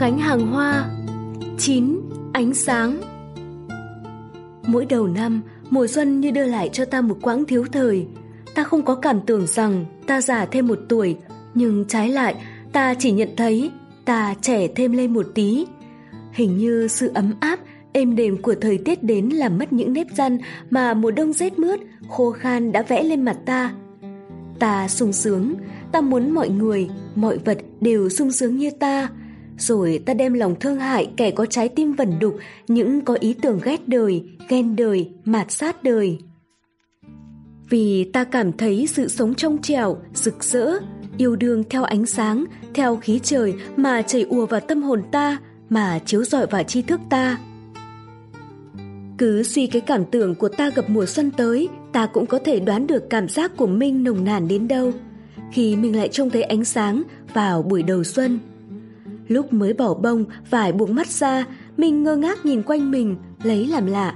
gánh hàng hoa 9. Ánh sáng Mỗi đầu năm, mùa xuân như đưa lại cho ta một quãng thiếu thời. Ta không có cảm tưởng rằng ta già thêm một tuổi, nhưng trái lại, ta chỉ nhận thấy ta trẻ thêm lên một tí. Hình như sự ấm áp, êm đềm của thời tiết đến làm mất những nếp nhăn mà mùa đông rét mướt, khô khan đã vẽ lên mặt ta. Ta sung sướng, ta muốn mọi người, mọi vật đều sung sướng như ta. Rồi ta đem lòng thương hại kẻ có trái tim vẩn đục, những có ý tưởng ghét đời, ghen đời, mạt sát đời. Vì ta cảm thấy sự sống trong trẻo, rực rỡ, yêu đương theo ánh sáng, theo khí trời mà chảy ùa vào tâm hồn ta, mà chiếu rọi vào tri thức ta. Cứ suy cái cảm tưởng của ta gặp mùa xuân tới, ta cũng có thể đoán được cảm giác của Minh nồng nàn đến đâu. Khi mình lại trông thấy ánh sáng vào buổi đầu xuân. Lúc mới bỏ bông, vải buông mắt ra, mình ngơ ngác nhìn quanh mình, lấy làm lạ.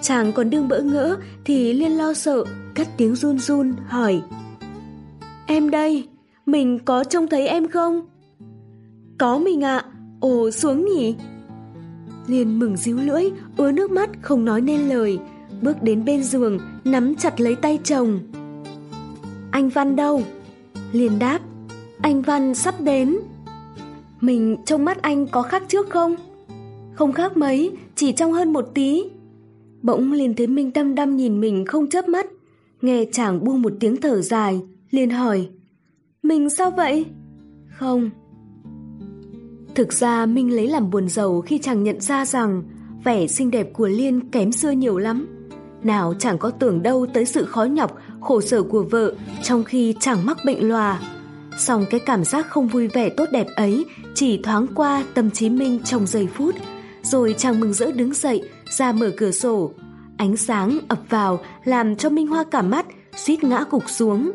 Chàng còn đương bỡ ngỡ thì Liên lo sợ, cắt tiếng run run, hỏi. Em đây, mình có trông thấy em không? Có mình ạ, ồ xuống nhỉ? Liên mừng díu lưỡi, ứa nước mắt không nói nên lời, bước đến bên giường, nắm chặt lấy tay chồng. Anh Văn đâu? Liên đáp, anh Văn sắp đến. Mình trong mắt anh có khác trước không? Không khác mấy, chỉ trong hơn một tí. Bỗng liền thấy Minh đăm đăm nhìn mình không chớp mắt. Nghe chàng buông một tiếng thở dài, liền hỏi. Mình sao vậy? Không. Thực ra Minh lấy làm buồn giàu khi chàng nhận ra rằng vẻ xinh đẹp của Liên kém xưa nhiều lắm. Nào chẳng có tưởng đâu tới sự khó nhọc, khổ sở của vợ trong khi chàng mắc bệnh lòa. Song cái cảm giác không vui vẻ tốt đẹp ấy chỉ thoáng qua tâm trí Minh trong giây phút, rồi chàng mừng rỡ đứng dậy, ra mở cửa sổ. Ánh sáng ập vào làm cho Minh Hoa cả mắt, suýt ngã gục xuống.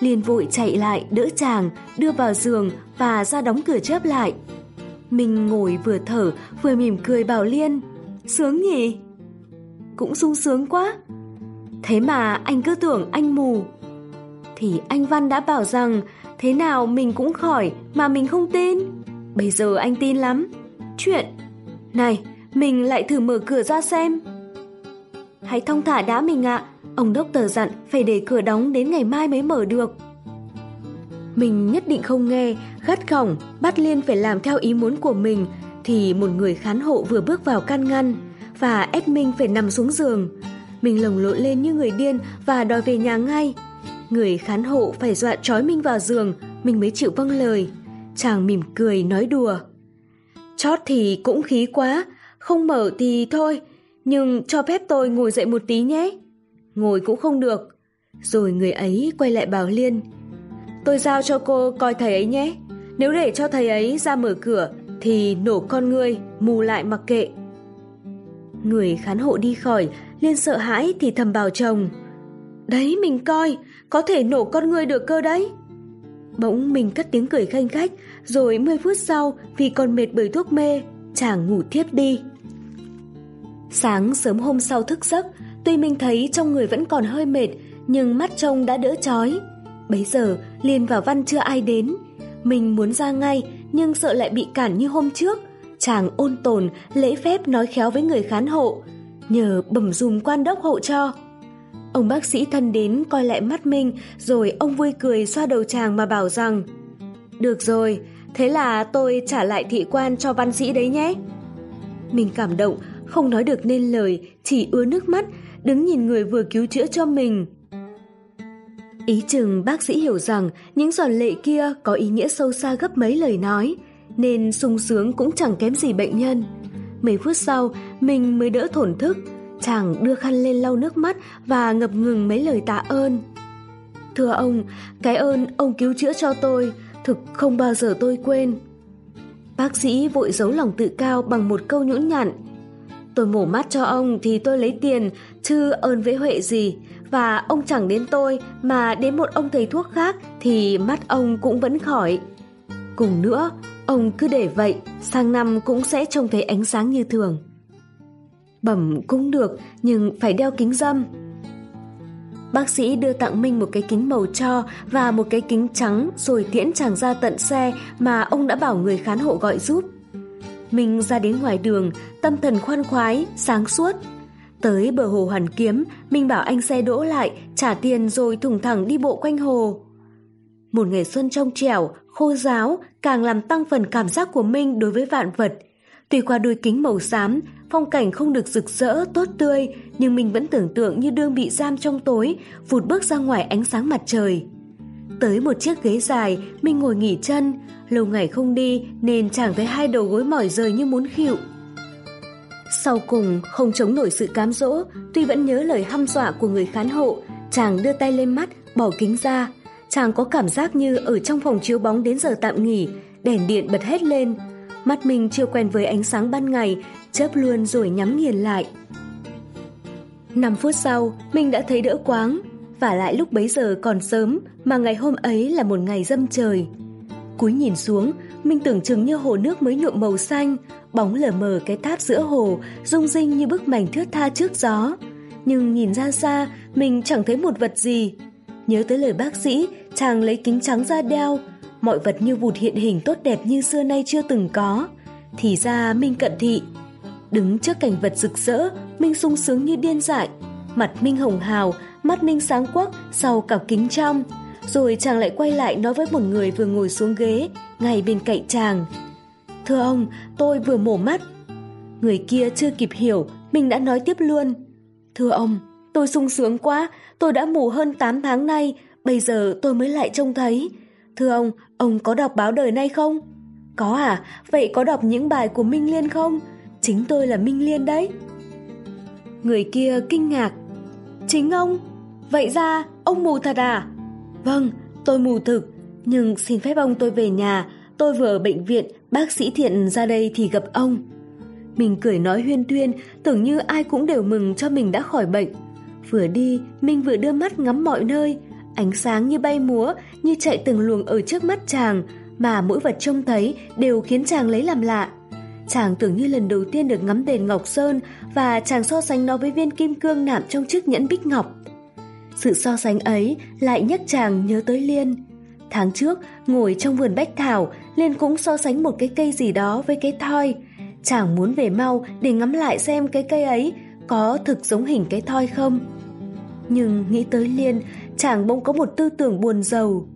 Liền vội chạy lại đỡ chàng, đưa vào giường và ra đóng cửa chớp lại. Minh ngồi vừa thở vừa mỉm cười bảo Liên, sướng nhỉ? Cũng sung sướng quá. Thế mà anh cứ tưởng anh mù. Thì anh Văn đã bảo rằng thế nào mình cũng khỏi mà mình không tin. Bây giờ anh tin lắm. Chuyện. Này, mình lại thử mở cửa ra xem. Hãy thông thả đã mình ạ. Ông đốc tờ dặn phải để cửa đóng đến ngày mai mới mở được. Mình nhất định không nghe, gắt gỏng, bắt Liên phải làm theo ý muốn của mình, thì một người khán hộ vừa bước vào can ngăn và ép Minh phải nằm xuống giường. Mình lồng lộn lên như người điên và đòi về nhà ngay. Người khán hộ phải dọa trói Minh vào giường, mình mới chịu vâng lời. Chàng mỉm cười nói đùa. Chót thì cũng khí quá, không mở thì thôi, nhưng cho phép tôi ngồi dậy một tí nhé. Ngồi cũng không được. Rồi người ấy quay lại bảo Liên. Tôi giao cho cô coi thầy ấy nhé. Nếu để cho thầy ấy ra mở cửa thì nổ con ngươi, mù lại mặc kệ. Người khán hộ đi khỏi, Liên sợ hãi thì thầm bảo chồng. Đấy mình coi, có thể nổ con ngươi được cơ đấy. Bỗng mình cất tiếng cười khanh khách, rồi 10 phút sau vì còn mệt bởi thuốc mê, chàng ngủ thiếp đi. Sáng sớm hôm sau thức giấc, tuy mình thấy trong người vẫn còn hơi mệt, nhưng mắt trông đã đỡ chói. Bấy giờ, Liên vào Văn chưa ai đến. Mình muốn ra ngay, nhưng sợ lại bị cản như hôm trước. Chàng ôn tồn, lễ phép nói khéo với người khán hộ, nhờ bẩm dùm quan đốc hộ cho. Ông bác sĩ thân đến coi lại mắt Minh, rồi ông vui cười xoa đầu chàng mà bảo rằng Được rồi, thế là tôi trả lại thị quan cho văn sĩ đấy nhé. Mình cảm động, không nói được nên lời, chỉ ứa nước mắt, đứng nhìn người vừa cứu chữa cho mình. Ý chừng bác sĩ hiểu rằng những giọt lệ kia có ý nghĩa sâu xa gấp mấy lời nói, nên sung sướng cũng chẳng kém gì bệnh nhân. Mấy phút sau, mình mới đỡ thổn thức, chàng đưa khăn lên lau nước mắt và ngập ngừng mấy lời tạ ơn. Thưa ông, cái ơn ông cứu chữa cho tôi, thực không bao giờ tôi quên. Bác sĩ vội giấu lòng tự cao bằng một câu nhũn nhặn. Tôi mổ mắt cho ông thì tôi lấy tiền, chứ ơn với Huệ gì, và ông chẳng đến tôi mà đến một ông thầy thuốc khác thì mắt ông cũng vẫn khỏi. Cùng nữa, ông cứ để vậy, sang năm cũng sẽ trông thấy ánh sáng như thường. Bẩm cũng được, nhưng phải đeo kính dâm. Bác sĩ đưa tặng Minh một cái kính màu cho và một cái kính trắng rồi tiễn chàng ra tận xe mà ông đã bảo người khán hộ gọi giúp. minh ra đến ngoài đường, tâm thần khoan khoái, sáng suốt. Tới bờ hồ Hoàn Kiếm, minh bảo anh xe đỗ lại, trả tiền rồi thùng thẳng đi bộ quanh hồ. Một ngày xuân trong trẻo, khô giáo càng làm tăng phần cảm giác của minh đối với vạn vật. Tuy qua đôi kính màu xám, phong cảnh không được rực rỡ, tốt tươi, nhưng mình vẫn tưởng tượng như đương bị giam trong tối, vụt bước ra ngoài ánh sáng mặt trời. Tới một chiếc ghế dài, mình ngồi nghỉ chân, lâu ngày không đi nên chẳng thấy hai đầu gối mỏi rời như muốn khịu. Sau cùng, không chống nổi sự cám dỗ, tuy vẫn nhớ lời hăm dọa của người khán hộ, chàng đưa tay lên mắt, bỏ kính ra. Chàng có cảm giác như ở trong phòng chiếu bóng đến giờ tạm nghỉ, đèn điện bật hết lên. Mắt mình chưa quen với ánh sáng ban ngày, chớp luôn rồi nhắm nghiền lại. 5 phút sau, mình đã thấy đỡ quáng, và lại lúc bấy giờ còn sớm mà ngày hôm ấy là một ngày dâm trời. Cúi nhìn xuống, mình tưởng chừng như hồ nước mới nhuộm màu xanh, bóng lờ mờ cái tháp giữa hồ, rung rinh như bức mảnh thướt tha trước gió. Nhưng nhìn ra xa, mình chẳng thấy một vật gì. Nhớ tới lời bác sĩ, chàng lấy kính trắng ra đeo, mọi vật như vụt hiện hình tốt đẹp như xưa nay chưa từng có. Thì ra mình cận thị. Đứng trước cảnh vật rực rỡ, Minh sung sướng như điên dại. Mặt Minh hồng hào, mắt Minh sáng quắc sau cặp kính trong. Rồi chàng lại quay lại nói với một người vừa ngồi xuống ghế, ngay bên cạnh chàng. Thưa ông, tôi vừa mổ mắt. Người kia chưa kịp hiểu, mình đã nói tiếp luôn. Thưa ông, tôi sung sướng quá, tôi đã mù hơn 8 tháng nay, bây giờ tôi mới lại trông thấy. Thưa ông, ông có đọc báo đời nay không? Có à, vậy có đọc những bài của Minh Liên không? Chính tôi là Minh Liên đấy. Người kia kinh ngạc. Chính ông? Vậy ra, ông mù thật à? Vâng, tôi mù thực, nhưng xin phép ông tôi về nhà, tôi vừa ở bệnh viện, bác sĩ Thiện ra đây thì gặp ông. Mình cười nói huyên tuyên, tưởng như ai cũng đều mừng cho mình đã khỏi bệnh. Vừa đi, mình vừa đưa mắt ngắm mọi nơi, ánh sáng như bay múa, như chạy từng luồng ở trước mắt chàng, mà mỗi vật trông thấy đều khiến chàng lấy làm lạ. Chàng tưởng như lần đầu tiên được ngắm đền Ngọc Sơn và chàng so sánh nó với viên kim cương nạm trong chiếc nhẫn bích ngọc. Sự so sánh ấy lại nhắc chàng nhớ tới Liên. Tháng trước, ngồi trong vườn bách thảo, Liên cũng so sánh một cái cây gì đó với cái thoi. Chàng muốn về mau để ngắm lại xem cái cây ấy có thực giống hình cái thoi không. Nhưng nghĩ tới Liên, chàng bỗng có một tư tưởng buồn giàu.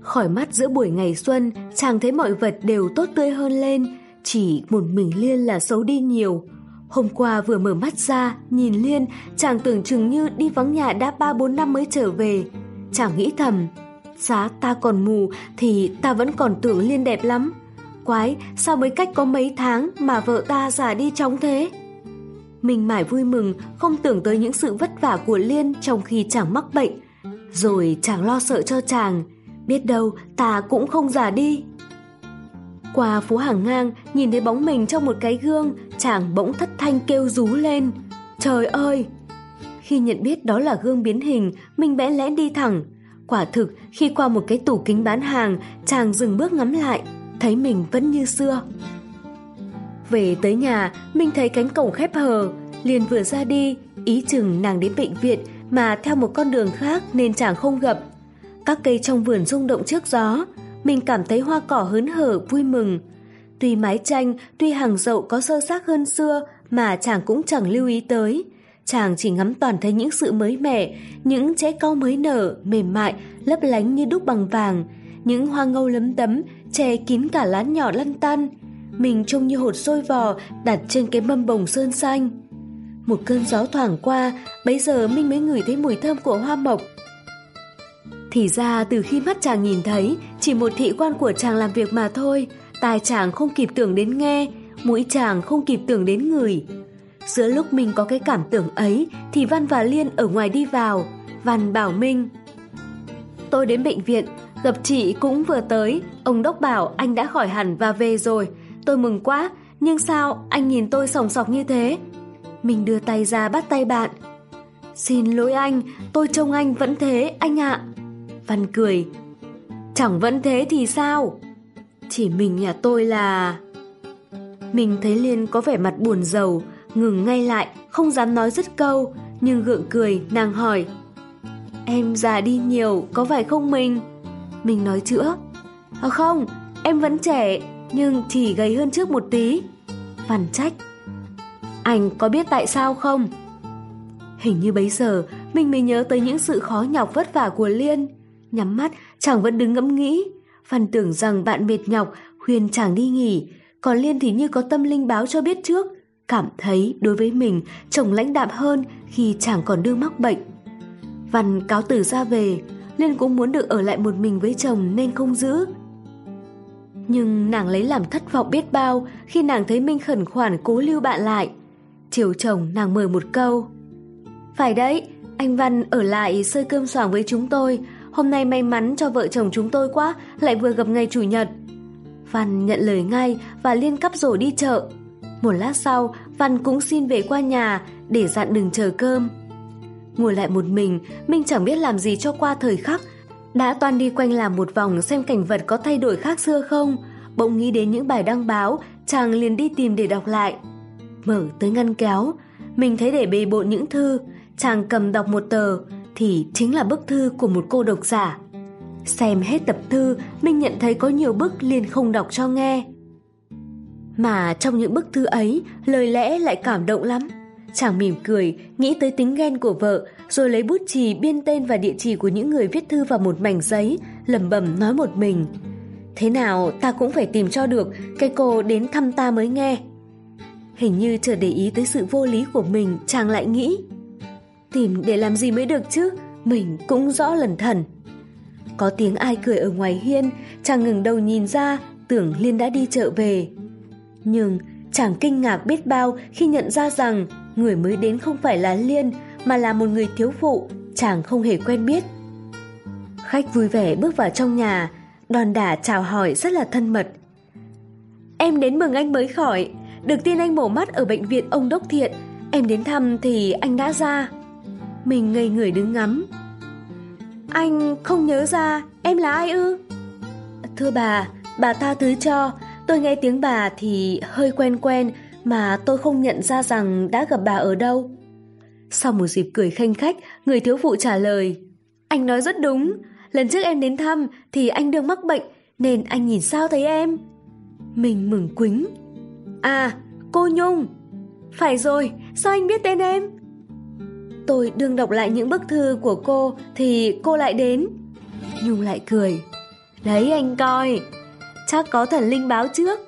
Khỏi mắt giữa buổi ngày xuân, chàng thấy mọi vật đều tốt tươi hơn lên, chỉ một mình Liên là xấu đi nhiều. Hôm qua vừa mở mắt ra, nhìn Liên, chàng tưởng chừng như đi vắng nhà đã 3-4 năm mới trở về. Chàng nghĩ thầm, giá ta còn mù thì ta vẫn còn tưởng Liên đẹp lắm. Quái, sao mới cách có mấy tháng mà vợ ta già đi chóng thế? Mình mải vui mừng, không tưởng tới những sự vất vả của Liên trong khi chàng mắc bệnh. Rồi chàng lo sợ cho chàng, biết đâu ta cũng không già đi. Qua phố hàng ngang, nhìn thấy bóng mình trong một cái gương, chàng bỗng thất thanh kêu rú lên. Trời ơi! Khi nhận biết đó là gương biến hình, mình bẽ lẽ đi thẳng. Quả thực, khi qua một cái tủ kính bán hàng, chàng dừng bước ngắm lại, thấy mình vẫn như xưa. Về tới nhà, mình thấy cánh cổng khép hờ, liền vừa ra đi, ý chừng nàng đến bệnh viện mà theo một con đường khác nên chàng không gặp. Các cây trong vườn rung động trước gió, mình cảm thấy hoa cỏ hớn hở vui mừng. Tuy mái tranh, tuy hàng dậu có sơ xác hơn xưa mà chàng cũng chẳng lưu ý tới. Chàng chỉ ngắm toàn thấy những sự mới mẻ, những trái cau mới nở, mềm mại, lấp lánh như đúc bằng vàng, những hoa ngâu lấm tấm, che kín cả lá nhỏ lăn tăn. Mình trông như hột sôi vò đặt trên cái mâm bồng sơn xanh. Một cơn gió thoảng qua, bấy giờ Minh mới ngửi thấy mùi thơm của hoa mộc, thì ra từ khi mắt chàng nhìn thấy, chỉ một thị quan của chàng làm việc mà thôi, tai chàng không kịp tưởng đến nghe, mũi chàng không kịp tưởng đến người. Giữa lúc mình có cái cảm tưởng ấy thì Văn và Liên ở ngoài đi vào, Văn bảo Minh. Tôi đến bệnh viện, gặp chị cũng vừa tới, ông đốc bảo anh đã khỏi hẳn và về rồi. Tôi mừng quá, nhưng sao anh nhìn tôi sòng sọc như thế? Mình đưa tay ra bắt tay bạn. Xin lỗi anh, tôi trông anh vẫn thế, anh ạ. Văn cười. Chẳng vẫn thế thì sao? Chỉ mình nhà tôi là... Mình thấy Liên có vẻ mặt buồn rầu, ngừng ngay lại, không dám nói dứt câu, nhưng gượng cười, nàng hỏi. Em già đi nhiều, có phải không mình? Mình nói chữa. À không, em vẫn trẻ, nhưng chỉ gầy hơn trước một tí. Văn trách. Anh có biết tại sao không? Hình như bấy giờ mình mới nhớ tới những sự khó nhọc vất vả của Liên. Nhắm mắt, chàng vẫn đứng ngẫm nghĩ. Văn tưởng rằng bạn mệt nhọc, khuyên chàng đi nghỉ. Còn Liên thì như có tâm linh báo cho biết trước. Cảm thấy đối với mình chồng lãnh đạm hơn khi chàng còn đương mắc bệnh. Văn cáo từ ra về, Liên cũng muốn được ở lại một mình với chồng nên không giữ. Nhưng nàng lấy làm thất vọng biết bao khi nàng thấy Minh khẩn khoản cố lưu bạn lại. Chiều chồng nàng mời một câu. Phải đấy, anh Văn ở lại sơi cơm xoàng với chúng tôi. Hôm nay may mắn cho vợ chồng chúng tôi quá, lại vừa gặp ngày Chủ nhật. Văn nhận lời ngay và liên cắp rổ đi chợ. Một lát sau, Văn cũng xin về qua nhà để dặn đừng chờ cơm. Ngồi lại một mình, Minh chẳng biết làm gì cho qua thời khắc. Đã toan đi quanh làm một vòng xem cảnh vật có thay đổi khác xưa không. Bỗng nghĩ đến những bài đăng báo, chàng liền đi tìm để đọc lại. Mở tới ngăn kéo, mình thấy để bề bộn những thư, chàng cầm đọc một tờ, thì chính là bức thư của một cô độc giả. Xem hết tập thư, mình nhận thấy có nhiều bức liền không đọc cho nghe. Mà trong những bức thư ấy, lời lẽ lại cảm động lắm. Chàng mỉm cười, nghĩ tới tính ghen của vợ, rồi lấy bút chì biên tên và địa chỉ của những người viết thư vào một mảnh giấy, lẩm bẩm nói một mình. Thế nào ta cũng phải tìm cho được cái cô đến thăm ta mới nghe. Hình như chờ để ý tới sự vô lý của mình, chàng lại nghĩ. Tìm để làm gì mới được chứ, mình cũng rõ lần thần. Có tiếng ai cười ở ngoài hiên, chàng ngừng đầu nhìn ra, tưởng Liên đã đi chợ về. Nhưng chàng kinh ngạc biết bao khi nhận ra rằng người mới đến không phải là Liên mà là một người thiếu phụ, chàng không hề quen biết. Khách vui vẻ bước vào trong nhà, đòn đả chào hỏi rất là thân mật. Em đến mừng anh mới khỏi, được tin anh mổ mắt ở bệnh viện ông Đốc Thiện, em đến thăm thì anh đã ra. Mình ngây người đứng ngắm. Anh không nhớ ra em là ai ư? Thưa bà, bà tha thứ cho, tôi nghe tiếng bà thì hơi quen quen mà tôi không nhận ra rằng đã gặp bà ở đâu. Sau một dịp cười khanh khách, người thiếu phụ trả lời. Anh nói rất đúng, lần trước em đến thăm thì anh đang mắc bệnh nên anh nhìn sao thấy em. Mình mừng quính. À, cô Nhung. Phải rồi, sao anh biết tên em? Tôi đương đọc lại những bức thư của cô thì cô lại đến. Nhung lại cười. Đấy anh coi, chắc có thần linh báo trước.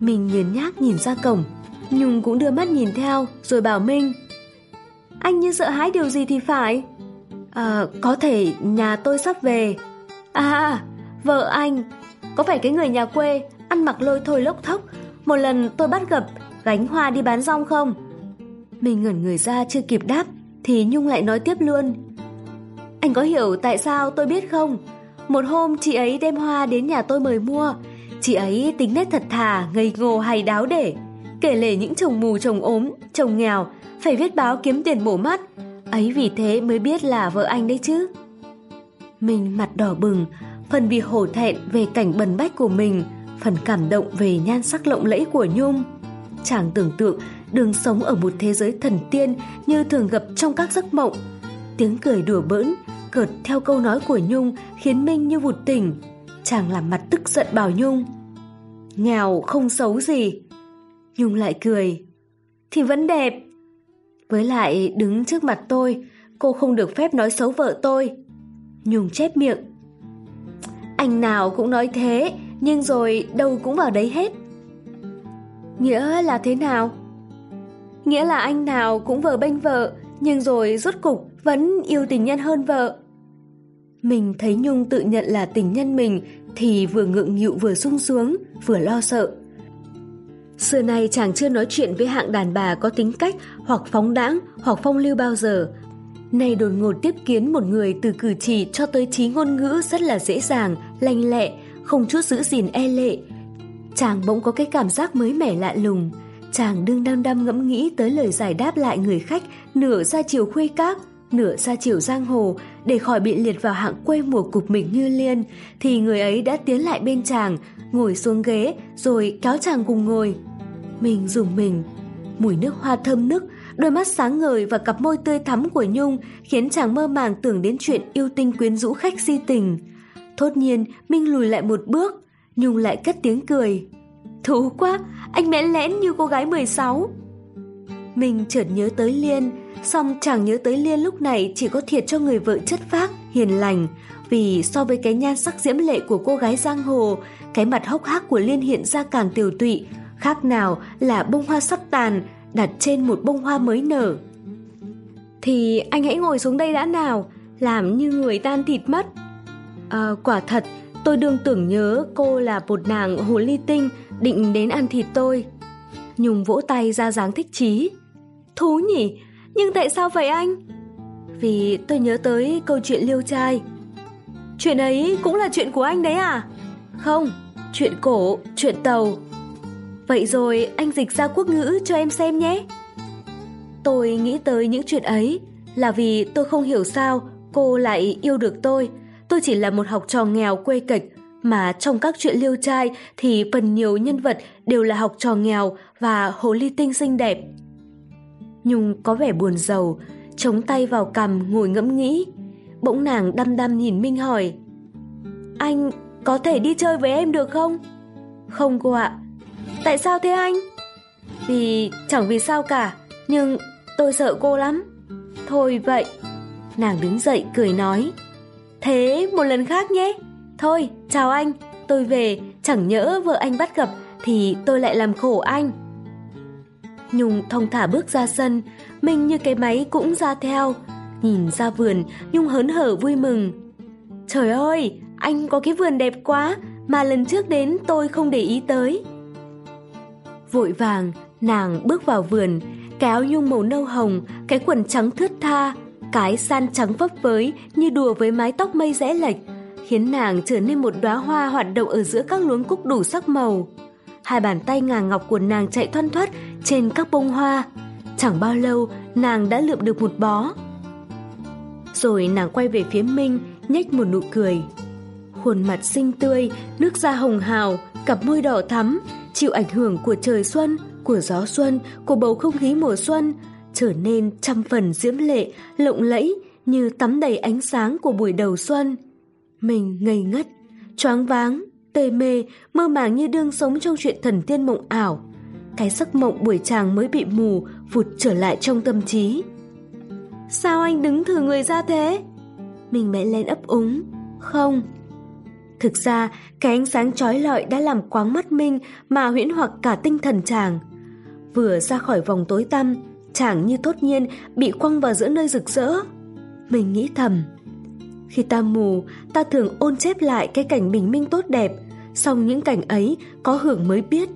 Mình nghiền nhác nhìn ra cổng, Nhung cũng đưa mắt nhìn theo rồi bảo Minh. Anh như sợ hãi điều gì thì phải. À, có thể nhà tôi sắp về. À, vợ anh, có phải cái người nhà quê ăn mặc lôi thôi lốc thốc một lần tôi bắt gặp gánh hoa đi bán rong không? Mình ngẩn người ra chưa kịp đáp thì Nhung lại nói tiếp luôn. Anh có hiểu tại sao tôi biết không? Một hôm chị ấy đem hoa đến nhà tôi mời mua. Chị ấy tính nét thật thà, ngây ngô hay đáo để. Kể lể những chồng mù chồng ốm, chồng nghèo, phải viết báo kiếm tiền bổ mắt. Ấy vì thế mới biết là vợ anh đấy chứ. Mình mặt đỏ bừng, phần vì hổ thẹn về cảnh bần bách của mình, phần cảm động về nhan sắc lộng lẫy của Nhung. Chàng tưởng tượng đường sống ở một thế giới thần tiên như thường gặp trong các giấc mộng. Tiếng cười đùa bỡn, cợt theo câu nói của Nhung khiến Minh như vụt tỉnh. Chàng làm mặt tức giận bảo Nhung. Nghèo không xấu gì. Nhung lại cười. Thì vẫn đẹp. Với lại đứng trước mặt tôi, cô không được phép nói xấu vợ tôi. Nhung chép miệng. Anh nào cũng nói thế, nhưng rồi đâu cũng vào đấy hết. Nghĩa là thế nào? Nghĩa là anh nào cũng vờ bênh vợ, nhưng rồi rốt cục vẫn yêu tình nhân hơn vợ. Mình thấy Nhung tự nhận là tình nhân mình thì vừa ngượng nghịu vừa sung sướng, vừa lo sợ. Xưa nay chàng chưa nói chuyện với hạng đàn bà có tính cách hoặc phóng đãng hoặc phong lưu bao giờ. Nay đột ngột tiếp kiến một người từ cử chỉ cho tới trí ngôn ngữ rất là dễ dàng, lanh lẹ, không chút giữ gìn e lệ. Chàng bỗng có cái cảm giác mới mẻ lạ lùng. Chàng đương đăm đăm ngẫm nghĩ tới lời giải đáp lại người khách nửa ra chiều khuê các, nửa ra chiều giang hồ để khỏi bị liệt vào hạng quê mùa cục mình như liên thì người ấy đã tiến lại bên chàng ngồi xuống ghế rồi kéo chàng cùng ngồi. Mình dùng mình. Mùi nước hoa thơm nức đôi mắt sáng ngời và cặp môi tươi thắm của nhung khiến chàng mơ màng tưởng đến chuyện yêu tinh quyến rũ khách si tình. Thốt nhiên minh lùi lại một bước nhung lại cất tiếng cười. Thú quá, anh mẽ lẽn như cô gái 16. Mình chợt nhớ tới Liên, song chẳng nhớ tới Liên lúc này chỉ có thiệt cho người vợ chất phác, hiền lành, vì so với cái nhan sắc diễm lệ của cô gái giang hồ, cái mặt hốc hác của Liên hiện ra càng tiều tụy, khác nào là bông hoa sắp tàn đặt trên một bông hoa mới nở. Thì anh hãy ngồi xuống đây đã nào, làm như người tan thịt mất. À, quả thật, tôi đương tưởng nhớ cô là một nàng hồ ly tinh định đến ăn thịt tôi. Nhung vỗ tay ra dáng thích chí. Thú nhỉ, nhưng tại sao vậy anh? Vì tôi nhớ tới câu chuyện liêu trai. Chuyện ấy cũng là chuyện của anh đấy à? Không, chuyện cổ, chuyện tàu. Vậy rồi anh dịch ra quốc ngữ cho em xem nhé. Tôi nghĩ tới những chuyện ấy là vì tôi không hiểu sao cô lại yêu được tôi. Tôi chỉ là một học trò nghèo quê kịch mà trong các chuyện liêu trai thì phần nhiều nhân vật đều là học trò nghèo và hồ ly tinh xinh đẹp. Nhung có vẻ buồn giàu, chống tay vào cằm ngồi ngẫm nghĩ. Bỗng nàng đăm đăm nhìn Minh hỏi Anh có thể đi chơi với em được không? Không cô ạ. Tại sao thế anh? Vì chẳng vì sao cả, nhưng tôi sợ cô lắm. Thôi vậy. Nàng đứng dậy cười nói Thế một lần khác nhé. Thôi, chào anh, tôi về, chẳng nhỡ vợ anh bắt gặp thì tôi lại làm khổ anh. Nhung thong thả bước ra sân, mình như cái máy cũng ra theo. Nhìn ra vườn, Nhung hớn hở vui mừng. Trời ơi, anh có cái vườn đẹp quá mà lần trước đến tôi không để ý tới. Vội vàng, nàng bước vào vườn, cái áo nhung màu nâu hồng, cái quần trắng thướt tha, cái san trắng vấp với như đùa với mái tóc mây rẽ lệch, khiến nàng trở nên một đóa hoa hoạt động ở giữa các luống cúc đủ sắc màu. Hai bàn tay ngà ngọc của nàng chạy thoăn thoắt trên các bông hoa. Chẳng bao lâu, nàng đã lượm được một bó. Rồi nàng quay về phía Minh, nhếch một nụ cười. Khuôn mặt xinh tươi, nước da hồng hào, cặp môi đỏ thắm, chịu ảnh hưởng của trời xuân, của gió xuân, của bầu không khí mùa xuân, trở nên trăm phần diễm lệ, lộng lẫy như tắm đầy ánh sáng của buổi đầu xuân. Mình ngây ngất, choáng váng, tê mê, mơ màng như đương sống trong chuyện thần tiên mộng ảo. Cái giấc mộng buổi chàng mới bị mù vụt trở lại trong tâm trí. Sao anh đứng thử người ra thế? Mình mẹ lên ấp úng. Không. Thực ra, cái ánh sáng trói lọi đã làm quáng mắt Minh mà huyễn hoặc cả tinh thần chàng. Vừa ra khỏi vòng tối tăm, chàng như thốt nhiên bị quăng vào giữa nơi rực rỡ. Mình nghĩ thầm, khi ta mù, ta thường ôn chép lại cái cảnh bình minh tốt đẹp, song những cảnh ấy có hưởng mới biết.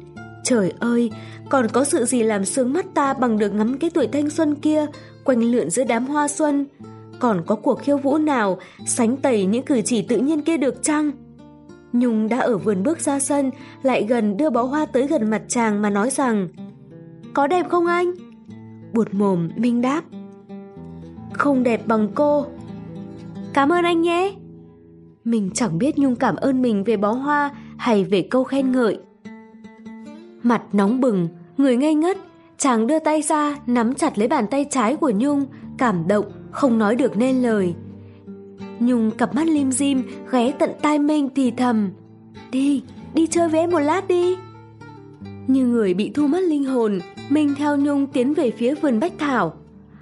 Trời ơi, còn có sự gì làm sướng mắt ta bằng được ngắm cái tuổi thanh xuân kia, quanh lượn giữa đám hoa xuân? Còn có cuộc khiêu vũ nào sánh tẩy những cử chỉ tự nhiên kia được chăng? Nhung đã ở vườn bước ra sân, lại gần đưa bó hoa tới gần mặt chàng mà nói rằng Có đẹp không anh? Buột mồm, Minh đáp Không đẹp bằng cô Cảm ơn anh nhé. Mình chẳng biết Nhung cảm ơn mình về bó hoa hay về câu khen ngợi. Mặt nóng bừng, người ngây ngất, chàng đưa tay ra nắm chặt lấy bàn tay trái của Nhung, cảm động, không nói được nên lời. Nhung cặp mắt lim dim, ghé tận tai mình thì thầm. Đi, đi chơi với em một lát đi. Như người bị thu mất linh hồn, mình theo Nhung tiến về phía vườn bách thảo.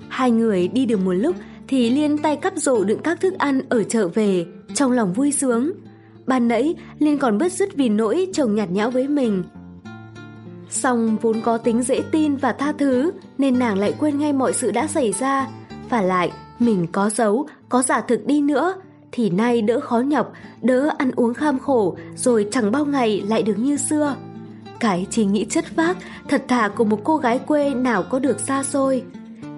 Hai người đi được một lúc thì Liên tay cắp rổ đựng các thức ăn ở chợ về, trong lòng vui sướng. Ban nãy, Liên còn bứt rứt vì nỗi chồng nhạt nhẽo với mình. Xong vốn có tính dễ tin và tha thứ, nên nàng lại quên ngay mọi sự đã xảy ra. Và lại, mình có giấu, có giả thực đi nữa, thì nay đỡ khó nhọc, đỡ ăn uống kham khổ, rồi chẳng bao ngày lại được như xưa. Cái chỉ nghĩ chất phác, thật thà của một cô gái quê nào có được xa xôi.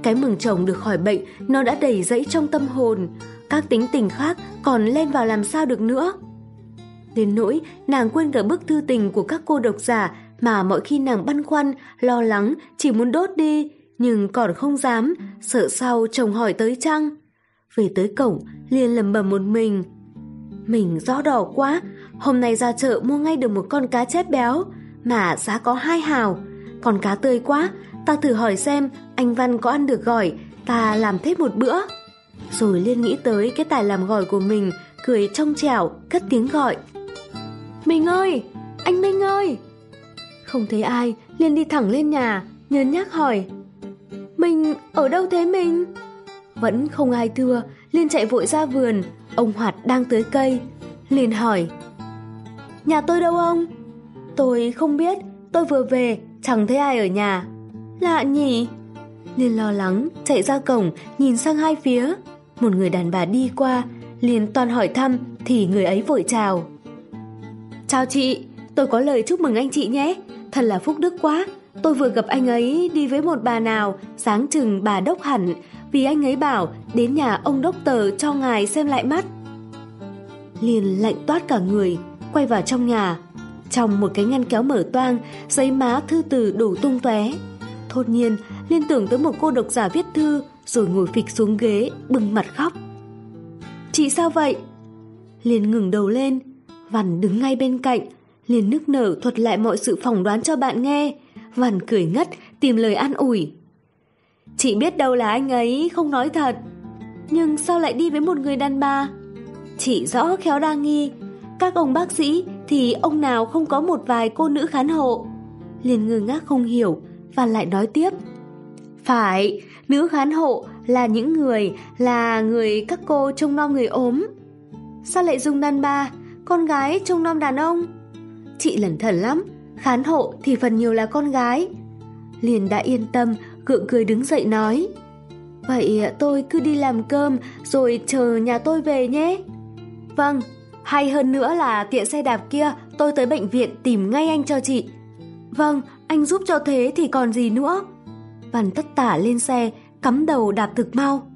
Cái mừng chồng được khỏi bệnh nó đã đầy dẫy trong tâm hồn, các tính tình khác còn lên vào làm sao được nữa. Đến nỗi nàng quên cả bức thư tình của các cô độc giả mà mọi khi nàng băn khoăn, lo lắng, chỉ muốn đốt đi, nhưng còn không dám, sợ sau chồng hỏi tới chăng. Về tới cổng, liền lầm bầm một mình. Mình rõ đỏ quá, hôm nay ra chợ mua ngay được một con cá chép béo, mà giá có hai hào. Con cá tươi quá, ta thử hỏi xem anh Văn có ăn được gỏi, ta làm thế một bữa. Rồi liên nghĩ tới cái tài làm gỏi của mình, cười trong trẻo, cất tiếng gọi. Mình ơi! Anh Minh ơi! Không thấy ai, liên đi thẳng lên nhà, nhớ nhác hỏi. Mình ở đâu thế mình? Vẫn không ai thưa, liên chạy vội ra vườn, ông Hoạt đang tưới cây. Liền hỏi. Nhà tôi đâu ông? Tôi không biết, tôi vừa về, chẳng thấy ai ở nhà. Lạ nhỉ? Liên lo lắng, chạy ra cổng, nhìn sang hai phía. Một người đàn bà đi qua, liền toàn hỏi thăm thì người ấy vội chào. Chào chị, tôi có lời chúc mừng anh chị nhé. Thật là phúc đức quá. Tôi vừa gặp anh ấy đi với một bà nào, sáng chừng bà đốc hẳn, vì anh ấy bảo đến nhà ông đốc tờ cho ngài xem lại mắt. Liền lạnh toát cả người, quay vào trong nhà. Trong một cái ngăn kéo mở toang, giấy má thư từ đổ tung tóe. Thốt nhiên, liên tưởng tới một cô độc giả viết thư, rồi ngồi phịch xuống ghế, bừng mặt khóc. Chị sao vậy? Liền ngừng đầu lên, Văn đứng ngay bên cạnh, liền nức nở thuật lại mọi sự phỏng đoán cho bạn nghe. Văn cười ngất, tìm lời an ủi. Chị biết đâu là anh ấy không nói thật. Nhưng sao lại đi với một người đàn bà? Chị rõ khéo đa nghi. Các ông bác sĩ thì ông nào không có một vài cô nữ khán hộ. Liền ngơ ngác không hiểu, và lại nói tiếp. Phải, nữ khán hộ là những người, là người các cô trông nom người ốm. Sao lại dùng đàn bà, con gái trông nom đàn ông? Chị lẩn thẩn lắm, khán hộ thì phần nhiều là con gái. Liền đã yên tâm, gượng cười đứng dậy nói. Vậy tôi cứ đi làm cơm rồi chờ nhà tôi về nhé. Vâng, hay hơn nữa là tiện xe đạp kia tôi tới bệnh viện tìm ngay anh cho chị. Vâng, anh giúp cho thế thì còn gì nữa. Văn tất tả lên xe, cắm đầu đạp thực mau.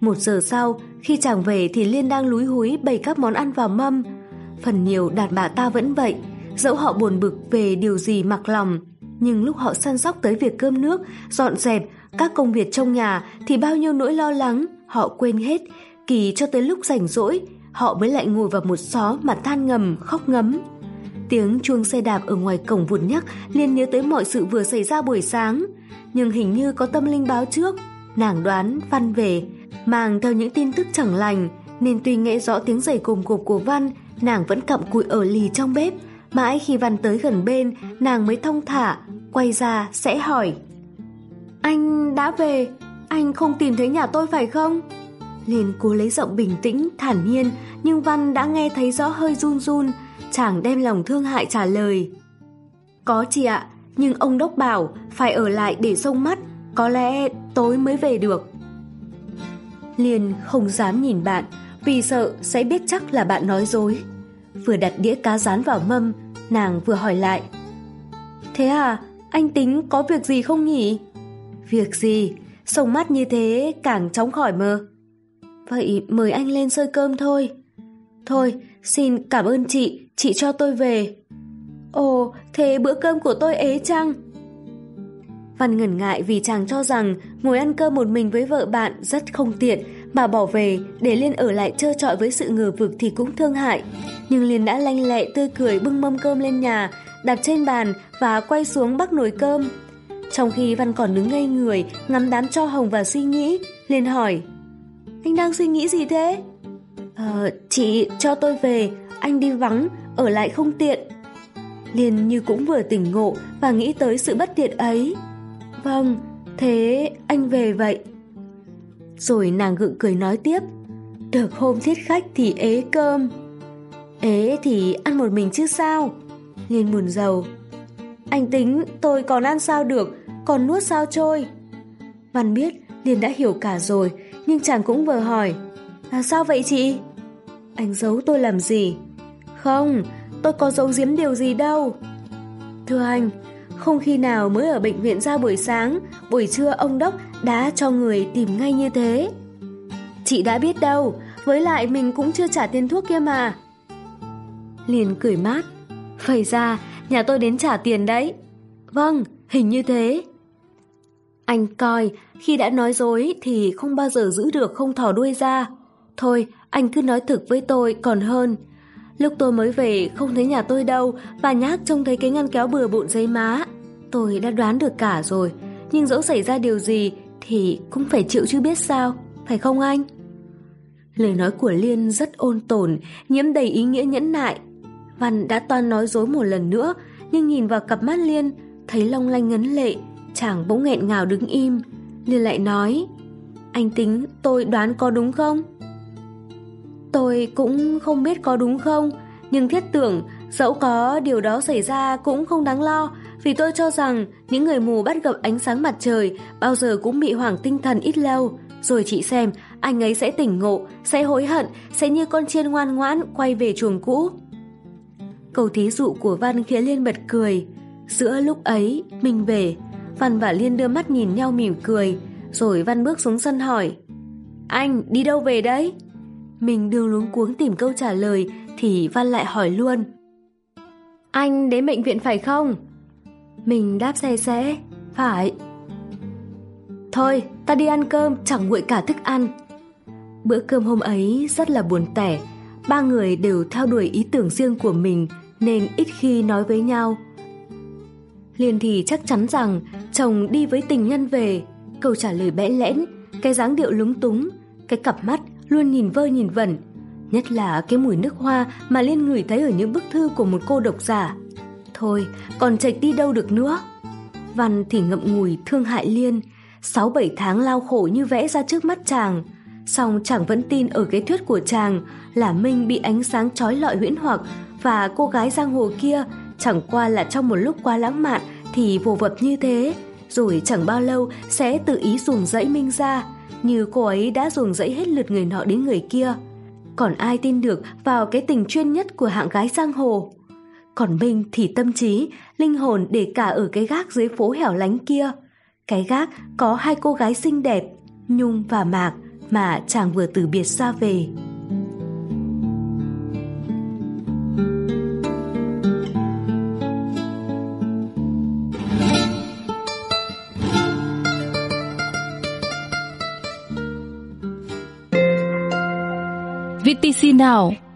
Một giờ sau, khi chàng về thì Liên đang lúi húi bày các món ăn vào mâm. Phần nhiều đàn bà ta vẫn vậy, dẫu họ buồn bực về điều gì mặc lòng. Nhưng lúc họ săn sóc tới việc cơm nước, dọn dẹp, các công việc trong nhà thì bao nhiêu nỗi lo lắng, họ quên hết. Kỳ cho tới lúc rảnh rỗi, họ mới lại ngồi vào một xó mà than ngầm, khóc ngấm. Tiếng chuông xe đạp ở ngoài cổng vụt nhắc liên nhớ tới mọi sự vừa xảy ra buổi sáng. Nhưng hình như có tâm linh báo trước. Nàng đoán Văn về, mang theo những tin tức chẳng lành, nên tuy nghe rõ tiếng giày cùng cộp của Văn, nàng vẫn cặm cụi ở lì trong bếp. Mãi khi Văn tới gần bên, nàng mới thông thả, quay ra sẽ hỏi. Anh đã về, anh không tìm thấy nhà tôi phải không? Liền cố lấy giọng bình tĩnh, thản nhiên, nhưng Văn đã nghe thấy rõ hơi run run, chàng đem lòng thương hại trả lời. Có chị ạ, nhưng ông đốc bảo phải ở lại để sông mắt, có lẽ tối mới về được. Liền không dám nhìn bạn, vì sợ sẽ biết chắc là bạn nói dối. Vừa đặt đĩa cá rán vào mâm, nàng vừa hỏi lại. Thế à, anh tính có việc gì không nhỉ? Việc gì? Sông mắt như thế càng chóng khỏi mơ. Vậy mời anh lên sơi cơm thôi. Thôi, xin cảm ơn chị, chị cho tôi về. Ồ, thế bữa cơm của tôi ế chăng? Văn ngần ngại vì chàng cho rằng ngồi ăn cơm một mình với vợ bạn rất không tiện, mà bỏ về để Liên ở lại trơ trọi với sự ngờ vực thì cũng thương hại. Nhưng Liên đã lanh lẹ tươi cười bưng mâm cơm lên nhà, đặt trên bàn và quay xuống bắt nồi cơm. Trong khi Văn còn đứng ngây người, ngắm đám cho hồng và suy nghĩ, Liên hỏi Anh đang suy nghĩ gì thế? Ờ, chị cho tôi về, anh đi vắng, ở lại không tiện liền như cũng vừa tỉnh ngộ và nghĩ tới sự bất tiện ấy. Vâng, thế anh về vậy. Rồi nàng gượng cười nói tiếp. Được hôm thiết khách thì ế cơm. Ế thì ăn một mình chứ sao? Liên buồn giàu. Anh tính tôi còn ăn sao được, còn nuốt sao trôi. Văn biết Liên đã hiểu cả rồi, nhưng chàng cũng vừa hỏi. à, sao vậy chị? Anh giấu tôi làm gì? Không, tôi có giấu giếm điều gì đâu. Thưa anh, không khi nào mới ở bệnh viện ra buổi sáng, buổi trưa ông Đốc đã cho người tìm ngay như thế. Chị đã biết đâu, với lại mình cũng chưa trả tiền thuốc kia mà. Liền cười mát. Phải ra, nhà tôi đến trả tiền đấy. Vâng, hình như thế. Anh coi, khi đã nói dối thì không bao giờ giữ được không thò đuôi ra. Thôi, anh cứ nói thực với tôi còn hơn. Lúc tôi mới về không thấy nhà tôi đâu và nhác trông thấy cái ngăn kéo bừa bộn giấy má. Tôi đã đoán được cả rồi, nhưng dẫu xảy ra điều gì thì cũng phải chịu chứ biết sao, phải không anh? Lời nói của Liên rất ôn tồn, nhiễm đầy ý nghĩa nhẫn nại. Văn đã toan nói dối một lần nữa, nhưng nhìn vào cặp mắt Liên, thấy long lanh ngấn lệ, chàng bỗng nghẹn ngào đứng im. Liên lại nói, anh tính tôi đoán có đúng không? Tôi cũng không biết có đúng không, nhưng thiết tưởng dẫu có điều đó xảy ra cũng không đáng lo, vì tôi cho rằng những người mù bắt gặp ánh sáng mặt trời bao giờ cũng bị hoảng tinh thần ít lâu. Rồi chị xem, anh ấy sẽ tỉnh ngộ, sẽ hối hận, sẽ như con chiên ngoan ngoãn quay về chuồng cũ. Câu thí dụ của Văn khiến Liên bật cười. Giữa lúc ấy, mình về, Văn và Liên đưa mắt nhìn nhau mỉm cười, rồi Văn bước xuống sân hỏi. Anh, đi đâu về đấy? Mình đường luống cuống tìm câu trả lời, thì Văn lại hỏi luôn. Anh đến bệnh viện phải không? Mình đáp xe sẽ, phải. Thôi, ta đi ăn cơm, chẳng nguội cả thức ăn. Bữa cơm hôm ấy rất là buồn tẻ, ba người đều theo đuổi ý tưởng riêng của mình nên ít khi nói với nhau. Liên thì chắc chắn rằng chồng đi với tình nhân về, câu trả lời bẽ lẽn, cái dáng điệu lúng túng, cái cặp mắt luôn nhìn vơ nhìn vẩn, nhất là cái mùi nước hoa mà Liên ngửi thấy ở những bức thư của một cô độc giả. Thôi, còn chạch đi đâu được nữa. Văn thì ngậm ngùi thương hại Liên, sáu bảy tháng lao khổ như vẽ ra trước mắt chàng. Xong chàng vẫn tin ở cái thuyết của chàng là Minh bị ánh sáng trói lọi huyễn hoặc và cô gái giang hồ kia chẳng qua là trong một lúc quá lãng mạn thì vô vập như thế, rồi chẳng bao lâu sẽ tự ý dùng dãy Minh ra, như cô ấy đã dồn dẫy hết lượt người nọ đến người kia. Còn ai tin được vào cái tình chuyên nhất của hạng gái giang hồ? Còn Minh thì tâm trí, linh hồn để cả ở cái gác dưới phố hẻo lánh kia. Cái gác có hai cô gái xinh đẹp, Nhung và Mạc, mà chàng vừa từ biệt xa về. Vậy now.